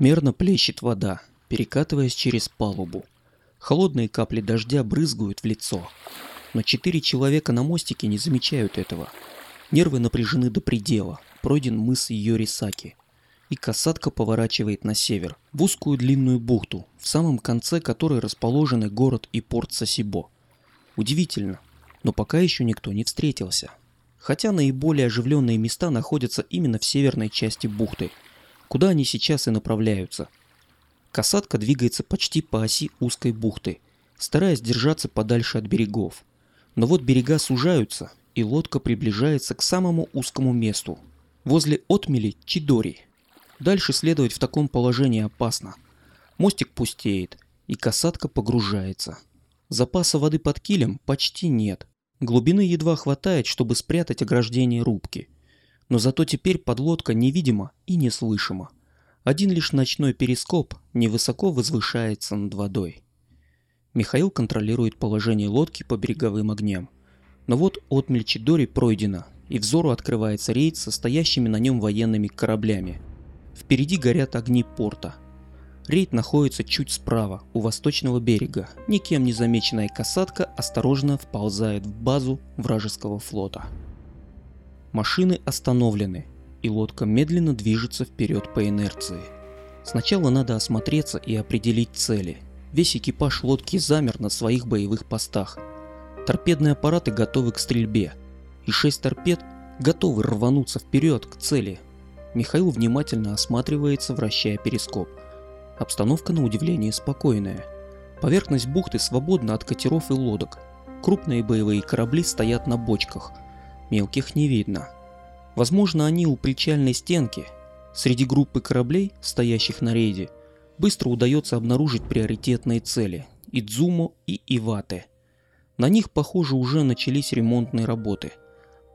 Мерно плещет вода, перекатываясь через палубу. Холодные капли дождя брызгают в лицо. Но четыре человека на мостике не замечают этого. Нервы напряжены до предела. Пройден мыс Йорисаки. И касатка поворачивает на север, в узкую длинную бухту, в самом конце которой расположены город и порт Сосибо. Удивительно, но пока еще никто не встретился. Хотя наиболее оживленные места находятся именно в северной части бухты, куда они сейчас и направляются – Касатка двигается почти по оси узкой бухты, стараясь держаться подальше от берегов. Но вот берега сужаются, и лодка приближается к самому узкому месту, возле отмели Чидори. Дальше следовать в таком положении опасно. Мостик пустеет, и касатка погружается. Запаса воды под килем почти нет. Глубины едва хватает, чтобы спрятать ограждение рубки. Но зато теперь подлодка невидима и неслышима. Один лишь ночной перископ невысоко возвышается над водой. Михаил контролирует положение лодки по береговым огням. Но вот отмель Чидори пройдена, и взору открывается рейд со стоящими на нем военными кораблями. Впереди горят огни порта. Рейд находится чуть справа, у восточного берега. Никем не замеченная касатка осторожно вползает в базу вражеского флота. Машины остановлены, и лодка медленно движется вперед по инерции. Сначала надо осмотреться и определить цели. Весь экипаж лодки замер на своих боевых постах. Торпедные аппараты готовы к стрельбе, и шесть торпед готовы рвануться вперед к цели. Михаил внимательно осматривается, вращая перископ. Обстановка на удивление спокойная. Поверхность бухты свободна от катеров и лодок. Крупные боевые корабли стоят на бочках. Мелких не видно. Возможно, они у причальной стенки. Среди группы кораблей, стоящих на рейде, быстро удается обнаружить приоритетные цели – Идзумо и Ивате. На них, похоже, уже начались ремонтные работы.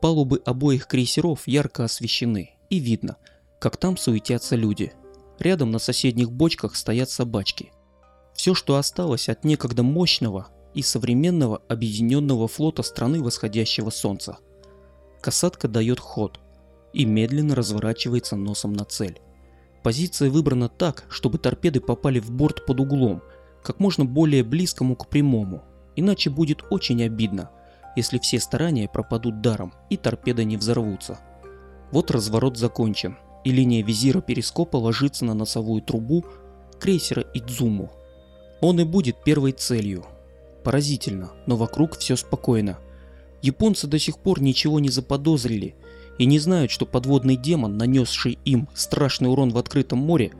Палубы обоих крейсеров ярко освещены, и видно, как там суетятся люди. Рядом на соседних бочках стоят собачки. Все, что осталось от некогда мощного и современного объединенного флота страны восходящего солнца. Касатка дает ход – и медленно разворачивается носом на цель. Позиция выбрана так, чтобы торпеды попали в борт под углом, как можно более близкому к прямому, иначе будет очень обидно, если все старания пропадут даром и торпеды не взорвутся. Вот разворот закончен, и линия визира перископа ложится на носовую трубу крейсера Идзуму. Он и будет первой целью. Поразительно, но вокруг все спокойно. Японцы до сих пор ничего не заподозрили и не знают, что подводный демон, нанесший им страшный урон в открытом море,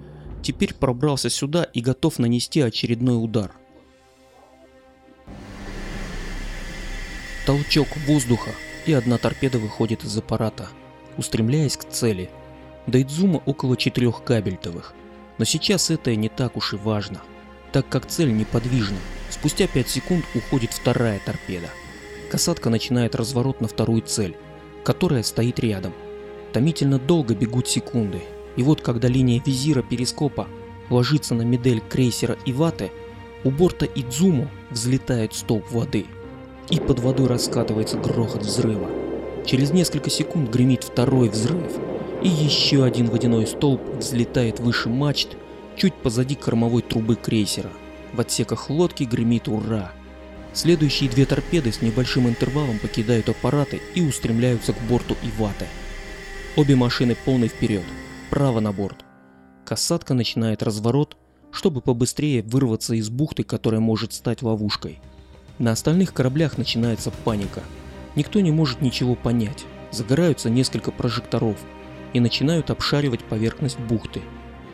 теперь пробрался сюда и готов нанести очередной удар. Толчок воздуха, и одна торпеда выходит из аппарата, устремляясь к цели. До Идзума около четырех кабельтовых. Но сейчас это не так уж и важно, так как цель неподвижна. Спустя 5 секунд уходит вторая торпеда. Касатка начинает разворот на вторую цель, которая стоит рядом. Томительно долго бегут секунды, и вот когда линия визира перископа ложится на медель крейсера Ивате, у борта Идзуму взлетает столб воды, и под водой раскатывается грохот взрыва. Через несколько секунд гремит второй взрыв, и еще один водяной столб взлетает выше мачт, чуть позади кормовой трубы крейсера. В отсеках лодки гремит «Ура!», Следующие две торпеды с небольшим интервалом покидают аппараты и устремляются к борту Иваты. Обе машины полный вперед, право на борт. Касатка начинает разворот, чтобы побыстрее вырваться из бухты, которая может стать ловушкой. На остальных кораблях начинается паника. Никто не может ничего понять. Загораются несколько прожекторов и начинают обшаривать поверхность бухты.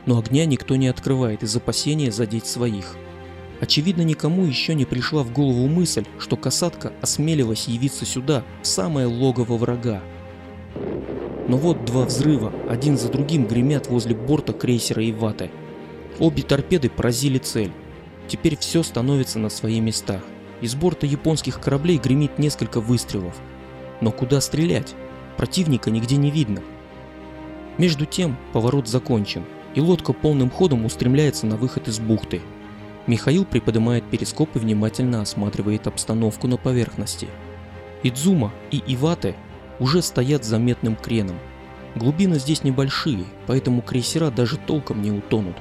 Но огня никто не открывает из опасения задеть своих. Очевидно, никому еще не пришла в голову мысль, что касатка осмелилась явиться сюда, в самое логово врага. Но вот два взрыва, один за другим гремят возле борта крейсера Иваты. Обе торпеды поразили цель. Теперь все становится на свои места. Из борта японских кораблей гремит несколько выстрелов. Но куда стрелять? Противника нигде не видно. Между тем поворот закончен, и лодка полным ходом устремляется на выход из бухты. Михаил приподнимает перископ и внимательно осматривает обстановку на поверхности. Идзума и Ивате уже стоят заметным креном. Глубины здесь небольшие, поэтому крейсера даже толком не утонут.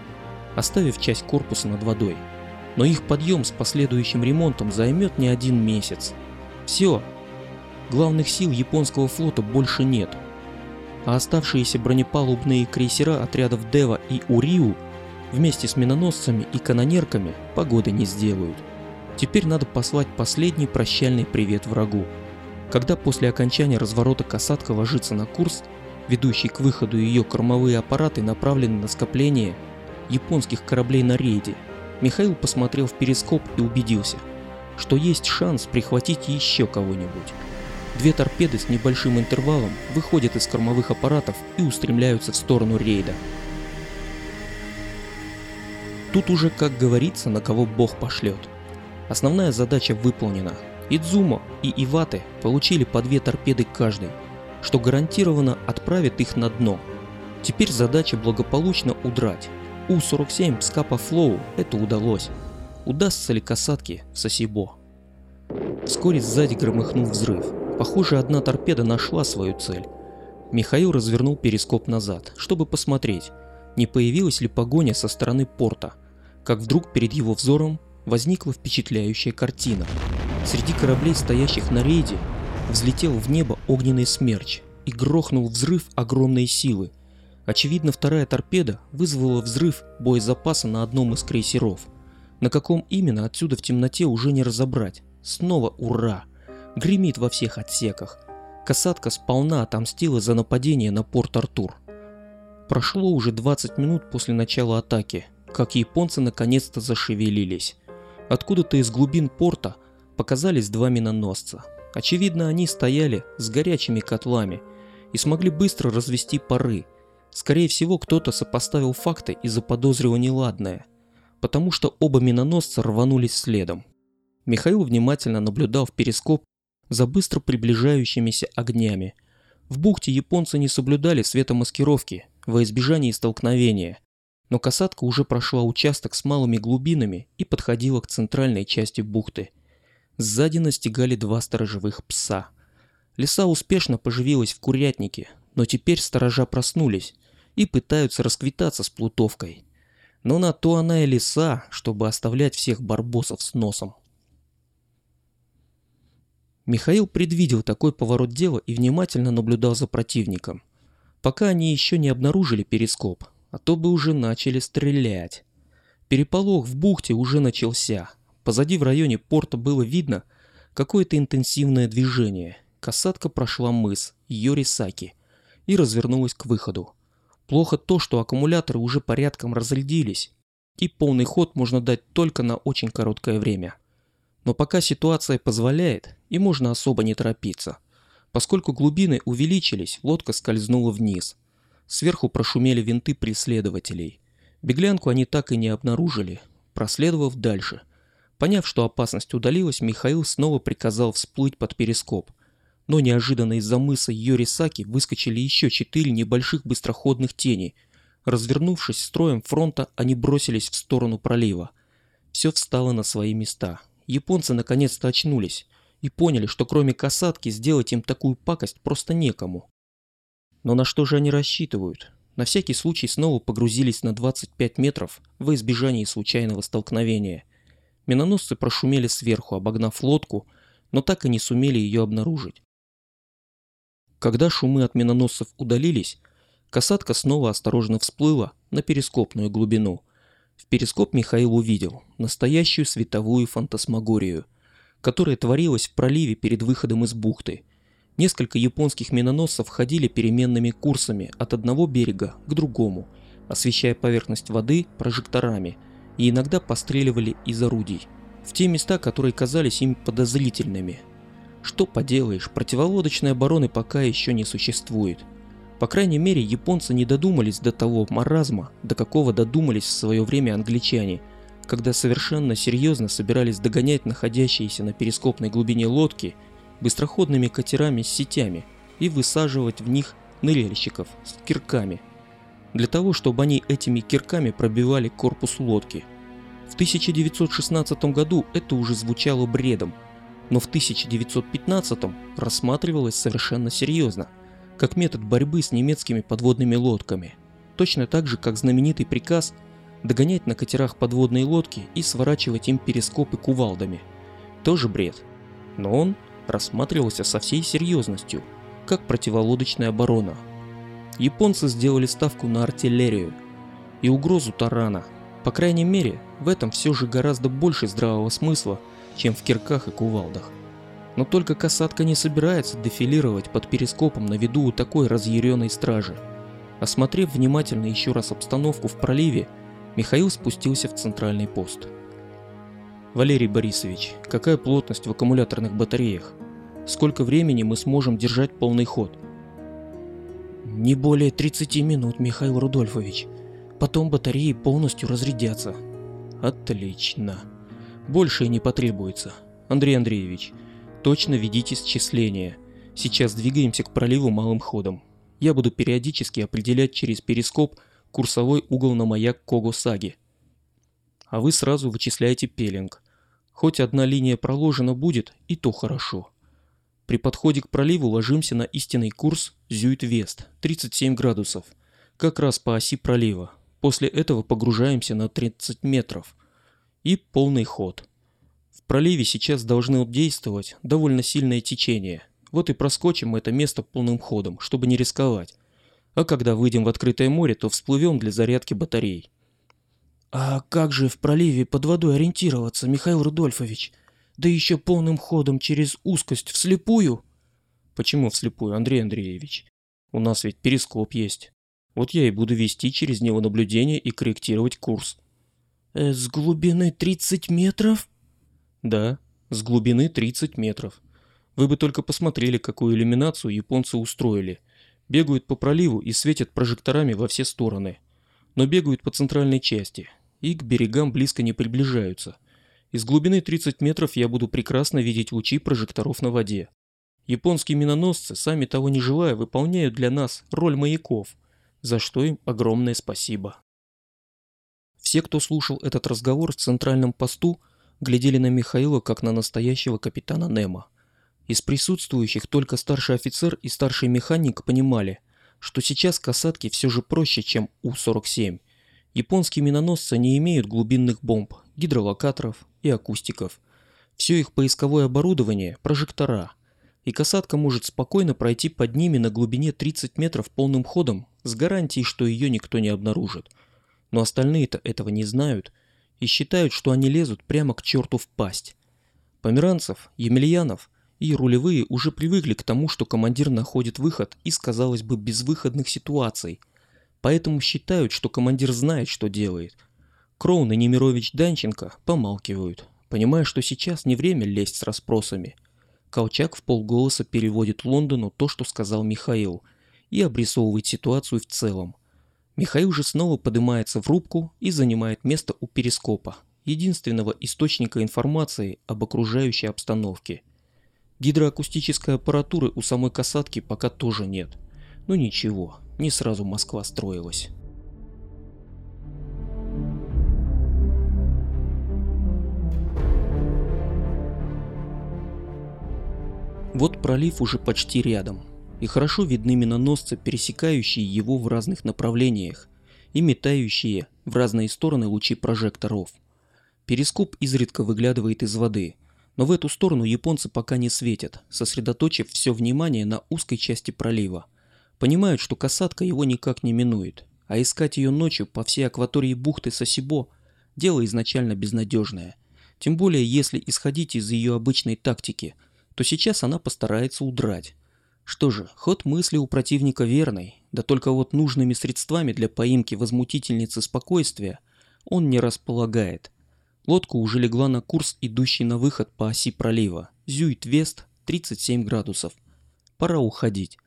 оставив часть корпуса над водой. Но их подъем с последующим ремонтом займет не один месяц. Все. Главных сил японского флота больше нет. А оставшиеся бронепалубные крейсера отрядов Дева и Уриу вместе с миноносцами и канонерками погоды не сделают. Теперь надо послать последний прощальный привет врагу. Когда после окончания разворота касатка ложится на курс, ведущий к выходу ее кормовые аппараты направлены на скопление японских кораблей на рейде, Михаил посмотрел в перископ и убедился, что есть шанс прихватить еще кого-нибудь. Две торпеды с небольшим интервалом выходят из кормовых аппаратов и устремляются в сторону рейда. Тут уже, как говорится, на кого бог пошлет. Основная задача выполнена. Идзумо и Иваты получили по две торпеды каждый, что гарантированно отправит их на дно. Теперь задача благополучно удрать. У-47 с Капа Флоу это удалось. Удастся ли касатке Сосибо? Вскоре сзади громыхнул взрыв. Похоже, одна торпеда нашла свою цель. Михаил развернул перископ назад, чтобы посмотреть, не появилась ли погоня со стороны порта как вдруг перед его взором возникла впечатляющая картина. Среди кораблей, стоящих на рейде, взлетел в небо огненный смерч и грохнул взрыв огромной силы. Очевидно, вторая торпеда вызвала взрыв боезапаса на одном из крейсеров. На каком именно отсюда в темноте уже не разобрать. Снова ура! Гремит во всех отсеках. Касатка сполна отомстила за нападение на порт Артур. Прошло уже 20 минут после начала атаки, как японцы наконец-то зашевелились. Откуда-то из глубин порта показались два миноносца. Очевидно, они стояли с горячими котлами и смогли быстро развести пары. Скорее всего, кто-то сопоставил факты и заподозрил неладное, потому что оба миноносца рванулись следом. Михаил внимательно наблюдал в перископ за быстро приближающимися огнями. В бухте японцы не соблюдали светомаскировки во избежание столкновения, но касатка уже прошла участок с малыми глубинами и подходила к центральной части бухты. Сзади настигали два сторожевых пса. Лиса успешно поживилась в курятнике, но теперь сторожа проснулись и пытаются расквитаться с плутовкой. Но на то она и лиса, чтобы оставлять всех барбосов с носом. Михаил предвидел такой поворот дела и внимательно наблюдал за противником. Пока они еще не обнаружили перископ, а то бы уже начали стрелять. Переполох в бухте уже начался. Позади в районе порта было видно какое-то интенсивное движение. Касатка прошла мыс Йорисаки и развернулась к выходу. Плохо то, что аккумуляторы уже порядком разрядились, и полный ход можно дать только на очень короткое время. Но пока ситуация позволяет, и можно особо не торопиться. Поскольку глубины увеличились, лодка скользнула вниз – Сверху прошумели винты преследователей. Беглянку они так и не обнаружили, проследовав дальше. Поняв, что опасность удалилась, Михаил снова приказал всплыть под перископ. Но неожиданно из-за мыса Йорисаки выскочили еще четыре небольших быстроходных тени. Развернувшись строем фронта, они бросились в сторону пролива. Все встало на свои места. Японцы наконец-то очнулись и поняли, что кроме касатки сделать им такую пакость просто некому. Но на что же они рассчитывают? На всякий случай снова погрузились на 25 метров во избежание случайного столкновения. Миноносцы прошумели сверху, обогнав лодку, но так и не сумели ее обнаружить. Когда шумы от миноносцев удалились, касатка снова осторожно всплыла на перископную глубину. В перископ Михаил увидел настоящую световую фантасмагорию, которая творилась в проливе перед выходом из бухты – Несколько японских миноносцев ходили переменными курсами от одного берега к другому, освещая поверхность воды прожекторами и иногда постреливали из орудий в те места, которые казались им подозрительными. Что поделаешь, противолодочной обороны пока еще не существует. По крайней мере, японцы не додумались до того маразма, до какого додумались в свое время англичане, когда совершенно серьезно собирались догонять находящиеся на перископной глубине лодки – быстроходными катерами с сетями и высаживать в них ныряльщиков с кирками, для того, чтобы они этими кирками пробивали корпус лодки. В 1916 году это уже звучало бредом, но в 1915 рассматривалось совершенно серьезно, как метод борьбы с немецкими подводными лодками. Точно так же, как знаменитый приказ Догонять на катерах подводные лодки и сворачивать им перископы кувалдами. Тоже бред. Но он рассматривался со всей серьезностью, как противолодочная оборона. Японцы сделали ставку на артиллерию и угрозу тарана. По крайней мере, в этом все же гораздо больше здравого смысла, чем в кирках и кувалдах. Но только касатка не собирается дефилировать под перископом на виду у такой разъяренной стражи. Осмотрев внимательно еще раз обстановку в проливе, Михаил спустился в центральный пост. Валерий Борисович, какая плотность в аккумуляторных батареях? Сколько времени мы сможем держать полный ход? Не более 30 минут, Михаил Рудольфович. Потом батареи полностью разрядятся. Отлично. Больше не потребуется. Андрей Андреевич, точно ведите счисления. Сейчас двигаемся к проливу малым ходом. Я буду периодически определять через перископ курсовой угол на маяк Когосаги. А вы сразу вычисляете пелинг. Хоть одна линия проложена будет, и то хорошо. При подходе к проливу ложимся на истинный курс Зюит-Вест, 37 градусов, как раз по оси пролива. После этого погружаемся на 30 метров. И полный ход. В проливе сейчас должны действовать довольно сильное течение. Вот и проскочим это место полным ходом, чтобы не рисковать. А когда выйдем в открытое море, то всплывем для зарядки батарей. А как же в проливе под водой ориентироваться, Михаил Рудольфович? Да еще полным ходом через узкость вслепую? Почему вслепую, Андрей Андреевич? У нас ведь перископ есть. Вот я и буду вести через него наблюдение и корректировать курс. Э, с глубины 30 метров? Да, с глубины 30 метров. Вы бы только посмотрели, какую иллюминацию японцы устроили. Бегают по проливу и светят прожекторами во все стороны. Но бегают по центральной части, и к берегам близко не приближаются. Из глубины 30 метров я буду прекрасно видеть лучи прожекторов на воде. Японские миноносцы, сами того не желая, выполняют для нас роль маяков, за что им огромное спасибо. Все, кто слушал этот разговор в центральном посту, глядели на Михаила как на настоящего капитана Немо. Из присутствующих только старший офицер и старший механик понимали, что сейчас касатки все же проще, чем У-47, Японские миноносцы не имеют глубинных бомб, гидролокаторов и акустиков. Все их поисковое оборудование – прожектора. И касатка может спокойно пройти под ними на глубине 30 метров полным ходом с гарантией, что ее никто не обнаружит. Но остальные-то этого не знают и считают, что они лезут прямо к черту в пасть. Померанцев, Емельянов и рулевые уже привыкли к тому, что командир находит выход из, казалось бы, безвыходных ситуаций – поэтому считают, что командир знает, что делает. Кроун и Немирович Данченко помалкивают, понимая, что сейчас не время лезть с расспросами. Колчак в полголоса переводит Лондону то, что сказал Михаил, и обрисовывает ситуацию в целом. Михаил же снова поднимается в рубку и занимает место у перископа, единственного источника информации об окружающей обстановке. Гидроакустической аппаратуры у самой касатки пока тоже нет. Но ничего, не сразу Москва строилась. Вот пролив уже почти рядом, и хорошо видны миноносцы, пересекающие его в разных направлениях и метающие в разные стороны лучи прожекторов. Перископ изредка выглядывает из воды, но в эту сторону японцы пока не светят, сосредоточив все внимание на узкой части пролива – Понимают, что касатка его никак не минует, а искать ее ночью по всей акватории бухты Сосибо – дело изначально безнадежное. Тем более, если исходить из ее обычной тактики, то сейчас она постарается удрать. Что же, ход мысли у противника верный, да только вот нужными средствами для поимки возмутительницы спокойствия он не располагает. Лодка уже легла на курс, идущий на выход по оси пролива. Зюит-Вест, 37 градусов. Пора уходить.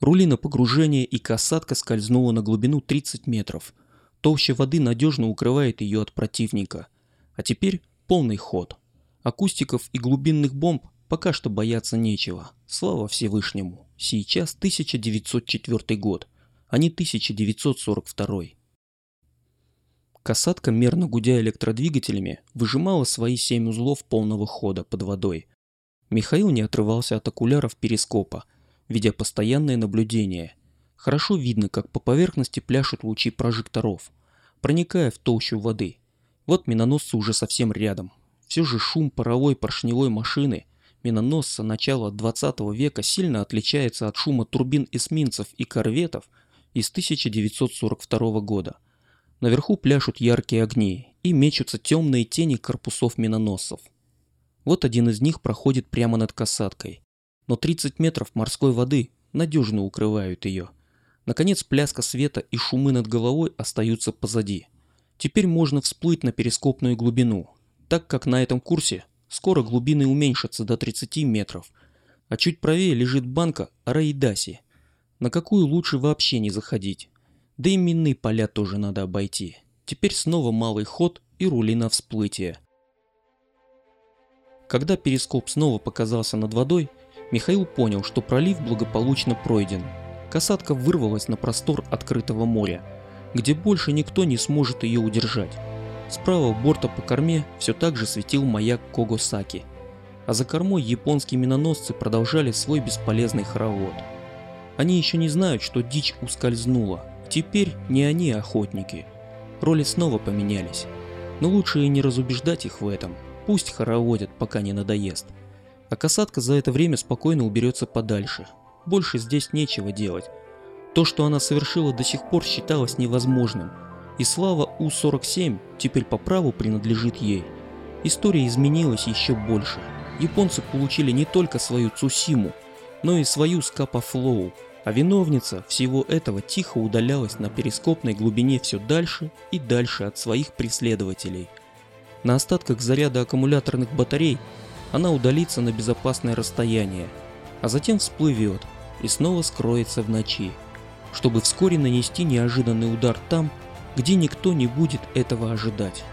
Рули на погружение и касатка скользнула на глубину 30 метров. Толща воды надежно укрывает ее от противника. А теперь полный ход. Акустиков и глубинных бомб пока что бояться нечего. Слава Всевышнему. Сейчас 1904 год, а не 1942. Касатка, мерно гудя электродвигателями, выжимала свои семь узлов полного хода под водой. Михаил не отрывался от окуляров перископа – ведя постоянное наблюдение. Хорошо видно, как по поверхности пляшут лучи прожекторов. проникая в толщу воды. Вот миноносцы уже совсем рядом. Все же шум паровой поршневой машины миноносца начала 20 века сильно отличается от шума турбин эсминцев и корветов из 1942 года. Наверху пляшут яркие огни и мечутся темные тени корпусов миноносцев. Вот один из них проходит прямо над касаткой. Но 30 метров морской воды надежно укрывают ее. Наконец пляска света и шумы над головой остаются позади. Теперь можно всплыть на перископную глубину, так как на этом курсе скоро глубины уменьшатся до 30 метров, а чуть правее лежит банка Араидаси, на какую лучше вообще не заходить. Да и минные поля тоже надо обойти. Теперь снова малый ход и рули на всплытие. Когда перископ снова показался над водой, Михаил понял, что пролив благополучно пройден. Касатка вырвалась на простор открытого моря, где больше никто не сможет ее удержать. Справа борта по корме все так же светил маяк Когосаки, а за кормой японские миноносцы продолжали свой бесполезный хоровод. Они еще не знают, что дичь ускользнула. Теперь не они охотники. Роли снова поменялись. Но лучше и не разубеждать их в этом. Пусть хороводят, пока не надоест. А касатка за это время спокойно уберется подальше. Больше здесь нечего делать. То, что она совершила до сих пор считалось невозможным. И слава У-47 теперь по праву принадлежит ей. История изменилась еще больше. Японцы получили не только свою Цусиму, но и свою Скапа Флоу, а виновница всего этого тихо удалялась на перископной глубине все дальше и дальше от своих преследователей. На остатках заряда аккумуляторных батарей она удалится на безопасное расстояние, а затем всплывет и снова скроется в ночи, чтобы вскоре нанести неожиданный удар там, где никто не будет этого ожидать.